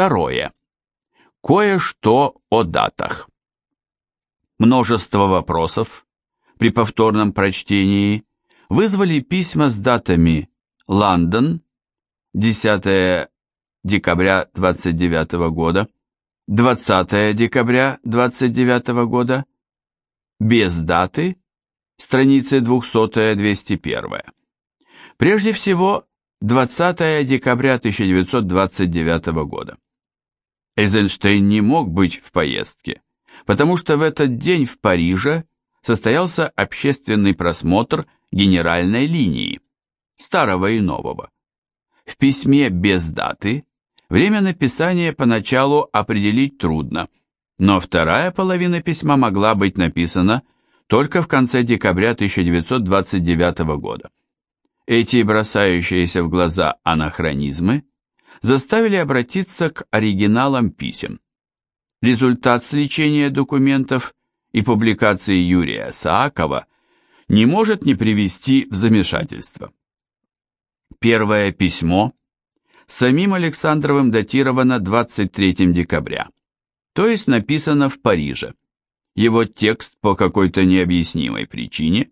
Второе. Кое-что о датах. Множество вопросов при повторном прочтении вызвали письма с датами Лондон, 10 декабря 29 года, 20 декабря 29 года, без даты, страницы 200-201. Прежде всего, 20 декабря 1929 года. Эйзенштейн не мог быть в поездке, потому что в этот день в Париже состоялся общественный просмотр генеральной линии, старого и нового. В письме без даты время написания поначалу определить трудно, но вторая половина письма могла быть написана только в конце декабря 1929 года. Эти бросающиеся в глаза анахронизмы заставили обратиться к оригиналам писем. Результат сличения документов и публикации Юрия Саакова не может не привести в замешательство. Первое письмо самим Александровым датировано 23 декабря, то есть написано в Париже. Его текст по какой-то необъяснимой причине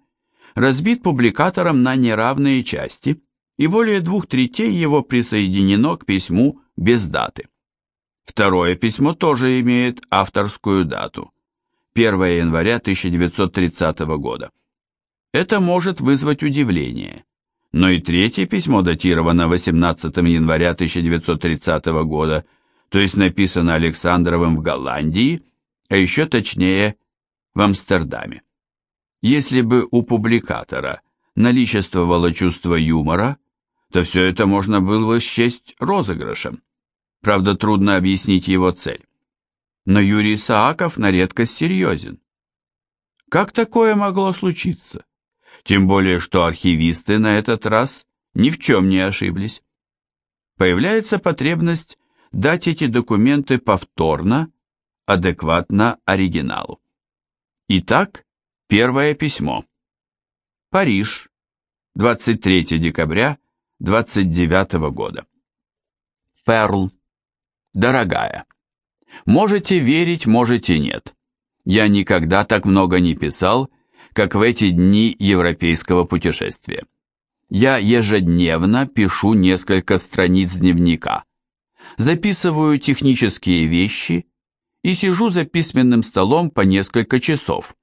разбит публикатором на неравные части, и более двух третей его присоединено к письму без даты. Второе письмо тоже имеет авторскую дату – 1 января 1930 года. Это может вызвать удивление, но и третье письмо датировано 18 января 1930 года, то есть написано Александровым в Голландии, а еще точнее в Амстердаме. Если бы у публикатора наличествовало чувство юмора, то все это можно было бы счесть розыгрышем. Правда, трудно объяснить его цель. Но Юрий Сааков на редкость серьезен. Как такое могло случиться? Тем более, что архивисты на этот раз ни в чем не ошиблись. Появляется потребность дать эти документы повторно, адекватно оригиналу. Итак, Первое письмо. Париж, 23 декабря 29 года. Перл. Дорогая, можете верить, можете нет. Я никогда так много не писал, как в эти дни европейского путешествия. Я ежедневно пишу несколько страниц дневника, записываю технические вещи и сижу за письменным столом по несколько часов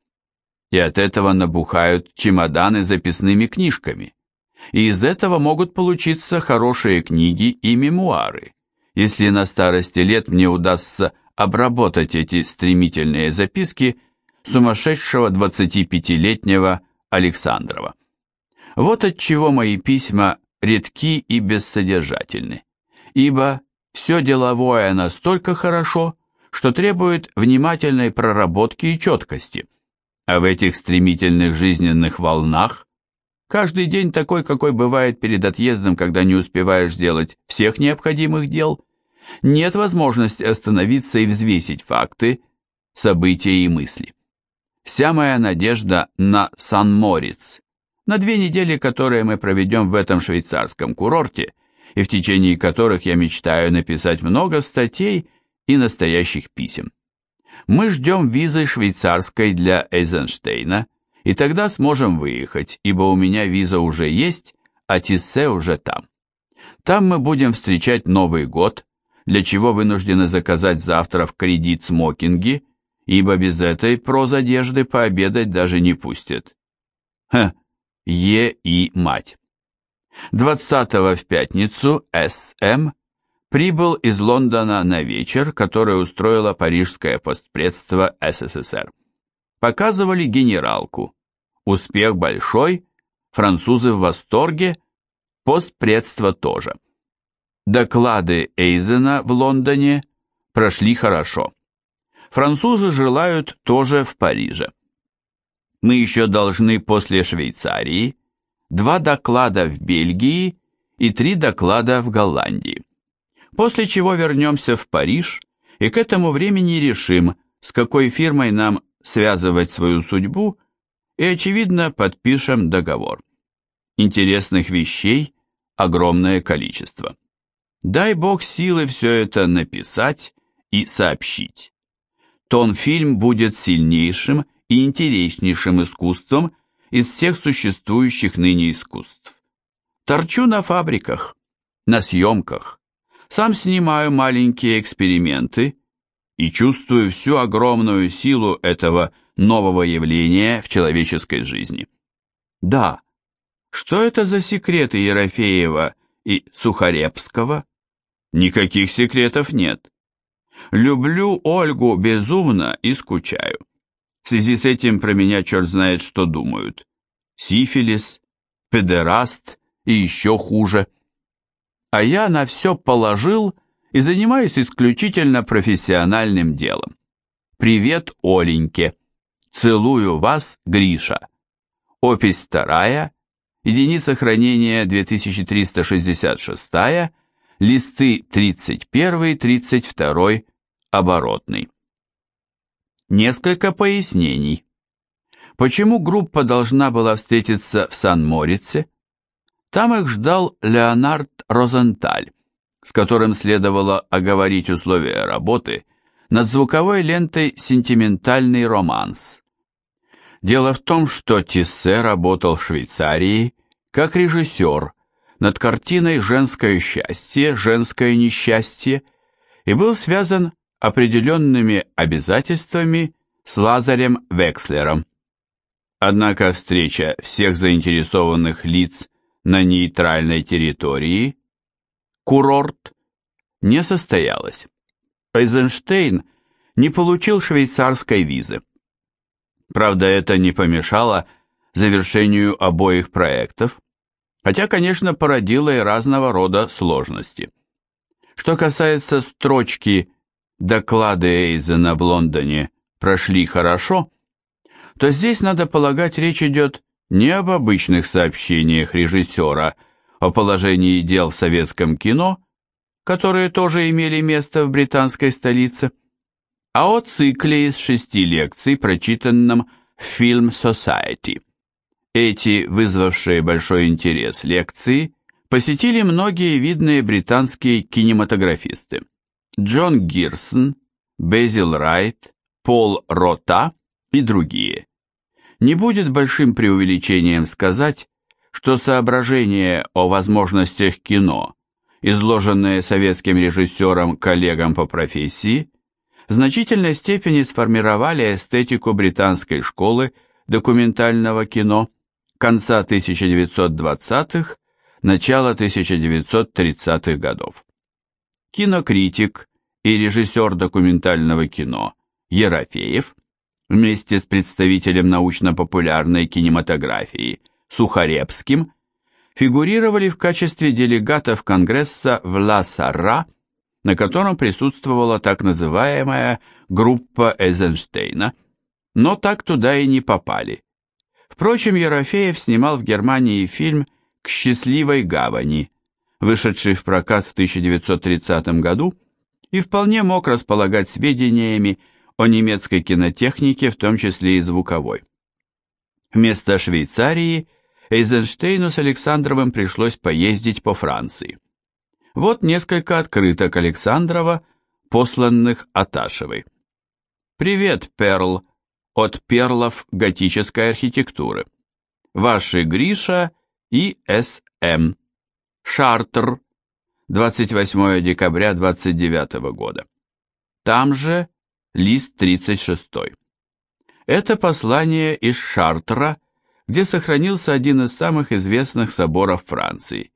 и от этого набухают чемоданы записными книжками. И из этого могут получиться хорошие книги и мемуары, если на старости лет мне удастся обработать эти стремительные записки сумасшедшего 25-летнего Александрова. Вот от чего мои письма редки и бессодержательны, ибо все деловое настолько хорошо, что требует внимательной проработки и четкости – а в этих стремительных жизненных волнах каждый день такой, какой бывает перед отъездом, когда не успеваешь сделать всех необходимых дел, нет возможности остановиться и взвесить факты, события и мысли. Вся моя надежда на Сан-Мориц, на две недели, которые мы проведем в этом швейцарском курорте, и в течение которых я мечтаю написать много статей и настоящих писем. Мы ждем визы швейцарской для Эйзенштейна, и тогда сможем выехать, ибо у меня виза уже есть, а Тиссе уже там. Там мы будем встречать Новый год, для чего вынуждены заказать завтра в кредит смокинги, ибо без этой прозодежды пообедать даже не пустят. Ха, Е и мать. 20 в пятницу СМ прибыл из Лондона на вечер, который устроило парижское постпредство СССР. Показывали генералку. Успех большой, французы в восторге, постпредство тоже. Доклады Эйзена в Лондоне прошли хорошо. Французы желают тоже в Париже. Мы еще должны после Швейцарии два доклада в Бельгии и три доклада в Голландии после чего вернемся в Париж и к этому времени решим, с какой фирмой нам связывать свою судьбу, и, очевидно, подпишем договор. Интересных вещей огромное количество. Дай Бог силы все это написать и сообщить. Тон-фильм будет сильнейшим и интереснейшим искусством из всех существующих ныне искусств. Торчу на фабриках, на съемках, сам снимаю маленькие эксперименты и чувствую всю огромную силу этого нового явления в человеческой жизни. Да, что это за секреты Ерофеева и Сухаревского? Никаких секретов нет. Люблю Ольгу безумно и скучаю. В связи с этим про меня черт знает, что думают. Сифилис, педераст и еще хуже. А я на все положил и занимаюсь исключительно профессиональным делом. Привет Оленьке. Целую вас, Гриша. Опись вторая, единица хранения 2366, листы 31-32, оборотный. Несколько пояснений. Почему группа должна была встретиться в Сан-Морице? Там их ждал Леонард Розенталь, с которым следовало оговорить условия работы над звуковой лентой «Сентиментальный романс». Дело в том, что Тиссе работал в Швейцарии как режиссер над картиной «Женское счастье, женское несчастье» и был связан определенными обязательствами с Лазарем Векслером. Однако встреча всех заинтересованных лиц на нейтральной территории, курорт, не состоялась. Эйзенштейн не получил швейцарской визы. Правда, это не помешало завершению обоих проектов, хотя, конечно, породило и разного рода сложности. Что касается строчки «Доклады Эйзена в Лондоне прошли хорошо», то здесь, надо полагать, речь идет не об обычных сообщениях режиссера о положении дел в советском кино, которые тоже имели место в британской столице, а о цикле из шести лекций, прочитанном в Film Society. Эти, вызвавшие большой интерес лекции, посетили многие видные британские кинематографисты. Джон Гирсон, Безил Райт, Пол Рота и другие. Не будет большим преувеличением сказать, что соображения о возможностях кино, изложенные советским режиссером-коллегам по профессии, в значительной степени сформировали эстетику британской школы документального кино конца 1920-х, начала 1930-х годов. Кинокритик и режиссер документального кино Ерофеев вместе с представителем научно-популярной кинематографии Сухаревским фигурировали в качестве делегатов Конгресса в Ла-Сарра на котором присутствовала так называемая группа Эйзенштейна, но так туда и не попали. Впрочем, Ерофеев снимал в Германии фильм «К счастливой гавани», вышедший в прокат в 1930 году, и вполне мог располагать сведениями о немецкой кинотехнике, в том числе и звуковой. Вместо Швейцарии Эйзенштейну с Александровым пришлось поездить по Франции. Вот несколько открыток Александрова, посланных Аташевой. «Привет, Перл, от перлов готической архитектуры. Ваши Гриша и С.М. Шартр, 28 декабря 29 года. Там же лист 36. Это послание из Шартра, где сохранился один из самых известных соборов Франции.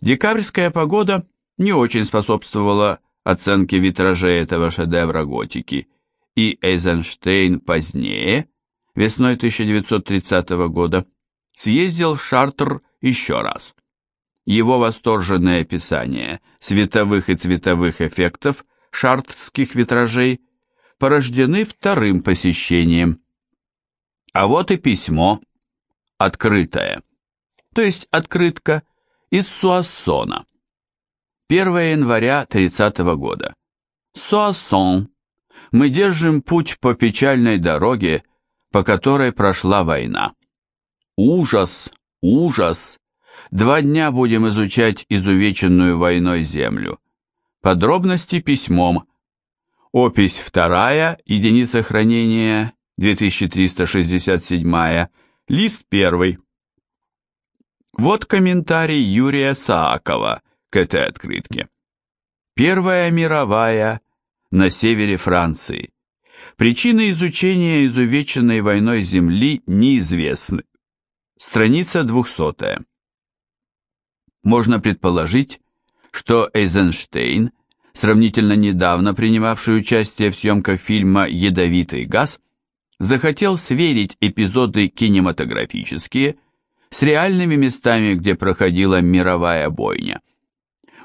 Декабрьская погода не очень способствовала оценке витражей этого шедевра готики, и Эйзенштейн позднее, весной 1930 года, съездил в Шартр еще раз. Его восторженное описание световых и цветовых эффектов шартрских витражей порождены вторым посещением. А вот и письмо, открытое, то есть открытка, из Суассона. 1 января 30 года. Суассон. Мы держим путь по печальной дороге, по которой прошла война. Ужас, ужас. Два дня будем изучать изувеченную войной землю. Подробности письмом. Опись вторая, единица хранения 2367, лист первый. Вот комментарий Юрия Саакова к этой открытке. Первая мировая на севере Франции. Причины изучения изувеченной войной земли неизвестны. Страница 200. Можно предположить, что Эйзенштейн, сравнительно недавно принимавший участие в съемках фильма «Ядовитый газ», захотел сверить эпизоды кинематографические с реальными местами, где проходила мировая бойня.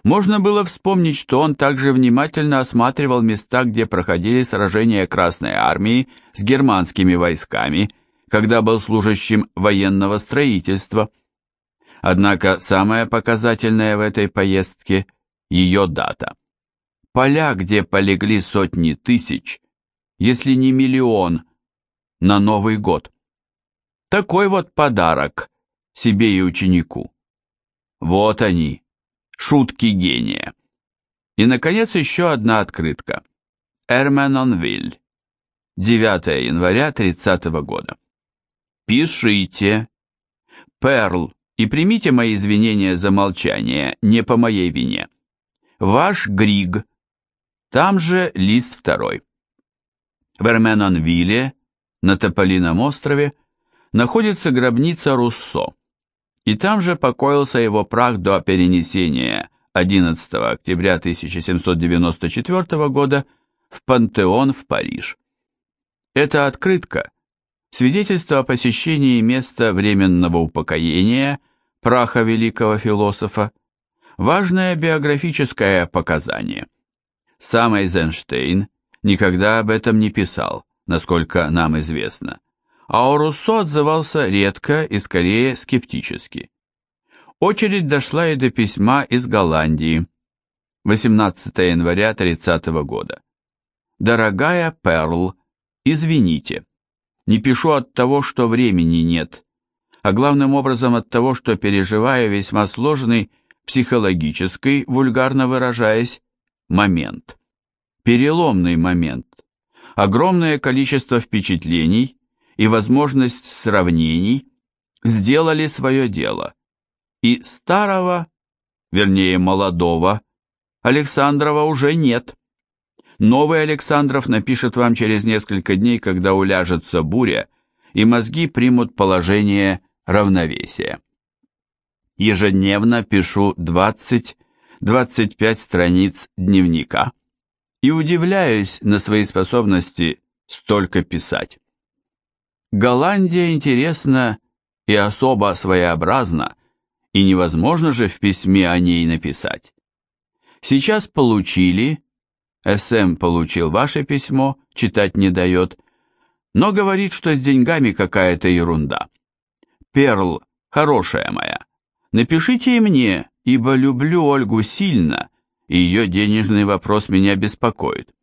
Можно было вспомнить, что он также внимательно осматривал места, где проходили сражения Красной Армии с германскими войсками, когда был служащим военного строительства. Однако самое показательное в этой поездке – ее дата. Поля, где полегли сотни тысяч, если не миллион, на Новый год. Такой вот подарок себе и ученику. Вот они, Шутки гения. И, наконец, еще одна открытка. Эрменонвиль. 9 января 30 года. Пишите. Перл, и примите мои извинения за молчание, не по моей вине. Ваш Григ. Там же лист второй. В Эрменонвилле, на Тополином острове, находится гробница Руссо и там же покоился его прах до перенесения 11 октября 1794 года в Пантеон в Париж. Эта открытка – свидетельство о посещении места временного упокоения праха великого философа, важное биографическое показание. Сам Эйзенштейн никогда об этом не писал, насколько нам известно а о Руссо отзывался редко и скорее скептически. Очередь дошла и до письма из Голландии. 18 января 30 года. Дорогая Перл, извините. Не пишу от того, что времени нет, а главным образом от того, что переживаю весьма сложный психологический, вульгарно выражаясь, момент. Переломный момент. Огромное количество впечатлений, и возможность сравнений сделали свое дело, и старого, вернее молодого, Александрова уже нет. Новый Александров напишет вам через несколько дней, когда уляжется буря, и мозги примут положение равновесия. Ежедневно пишу 20-25 страниц дневника и удивляюсь на свои способности столько писать. Голландия интересна и особо своеобразна, и невозможно же в письме о ней написать. Сейчас получили, СМ получил ваше письмо, читать не дает, но говорит, что с деньгами какая-то ерунда. Перл, хорошая моя, напишите и мне, ибо люблю Ольгу сильно, и ее денежный вопрос меня беспокоит.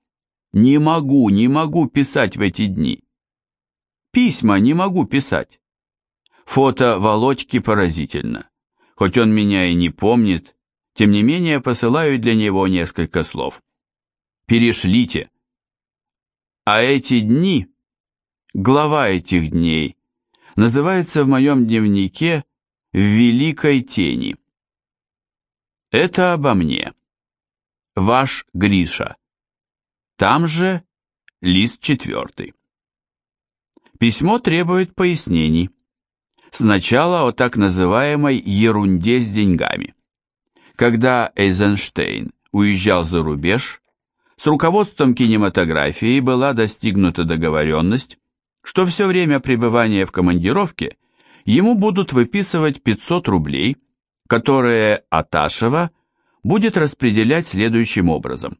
Не могу, не могу писать в эти дни. Письма не могу писать. Фото Володьки поразительно. Хоть он меня и не помнит, тем не менее посылаю для него несколько слов. Перешлите. А эти дни, глава этих дней, называется в моем дневнике «В великой тени». Это обо мне. Ваш Гриша. Там же лист четвертый. Письмо требует пояснений. Сначала о так называемой ерунде с деньгами. Когда Эйзенштейн уезжал за рубеж, с руководством кинематографии была достигнута договоренность, что все время пребывания в командировке ему будут выписывать 500 рублей, которые Аташева будет распределять следующим образом.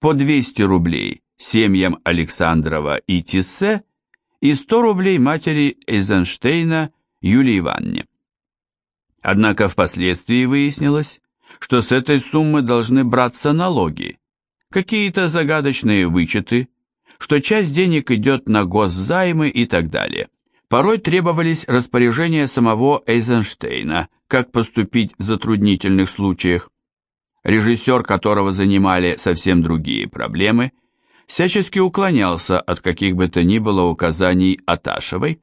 По 200 рублей семьям Александрова и Тиссе и 100 рублей матери Эйзенштейна Юлии Ивановне. Однако впоследствии выяснилось, что с этой суммы должны браться налоги, какие-то загадочные вычеты, что часть денег идет на госзаймы и так далее. Порой требовались распоряжения самого Эйзенштейна, как поступить в затруднительных случаях. Режиссер, которого занимали совсем другие проблемы, всячески уклонялся от каких бы то ни было указаний Аташевой,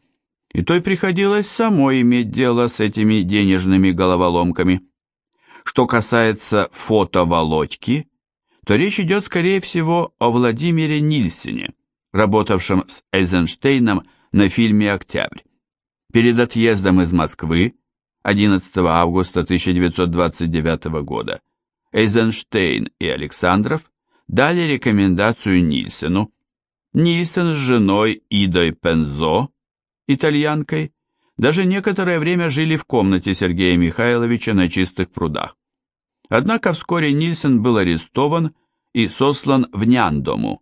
и той приходилось самой иметь дело с этими денежными головоломками. Что касается фото Володьки, то речь идет, скорее всего, о Владимире Нильсене, работавшем с Эйзенштейном на фильме «Октябрь». Перед отъездом из Москвы 11 августа 1929 года Эйзенштейн и Александров дали рекомендацию Нильсену. Нильсен с женой Идой Пензо, итальянкой, даже некоторое время жили в комнате Сергея Михайловича на чистых прудах. Однако вскоре Нильсен был арестован и сослан в Няндому.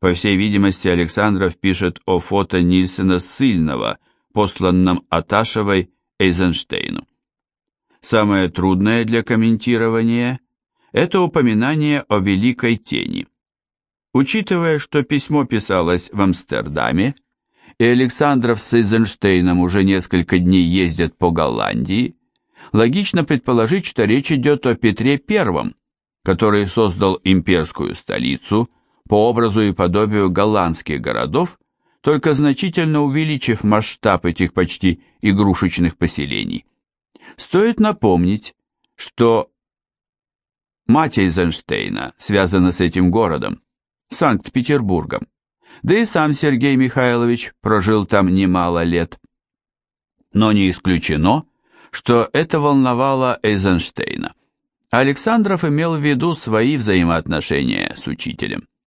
По всей видимости, Александров пишет о фото Нильсена ссыльного, посланном Аташевой Эйзенштейну. Самое трудное для комментирования – это упоминание о Великой Тени. Учитывая, что письмо писалось в Амстердаме, и Александров с Эйзенштейном уже несколько дней ездят по Голландии, логично предположить, что речь идет о Петре I, который создал имперскую столицу по образу и подобию голландских городов, только значительно увеличив масштаб этих почти игрушечных поселений. Стоит напомнить, что мать Эйзенштейна связана с этим городом, Санкт-Петербургом, да и сам Сергей Михайлович прожил там немало лет. Но не исключено, что это волновало Эйзенштейна. Александров имел в виду свои взаимоотношения с учителем.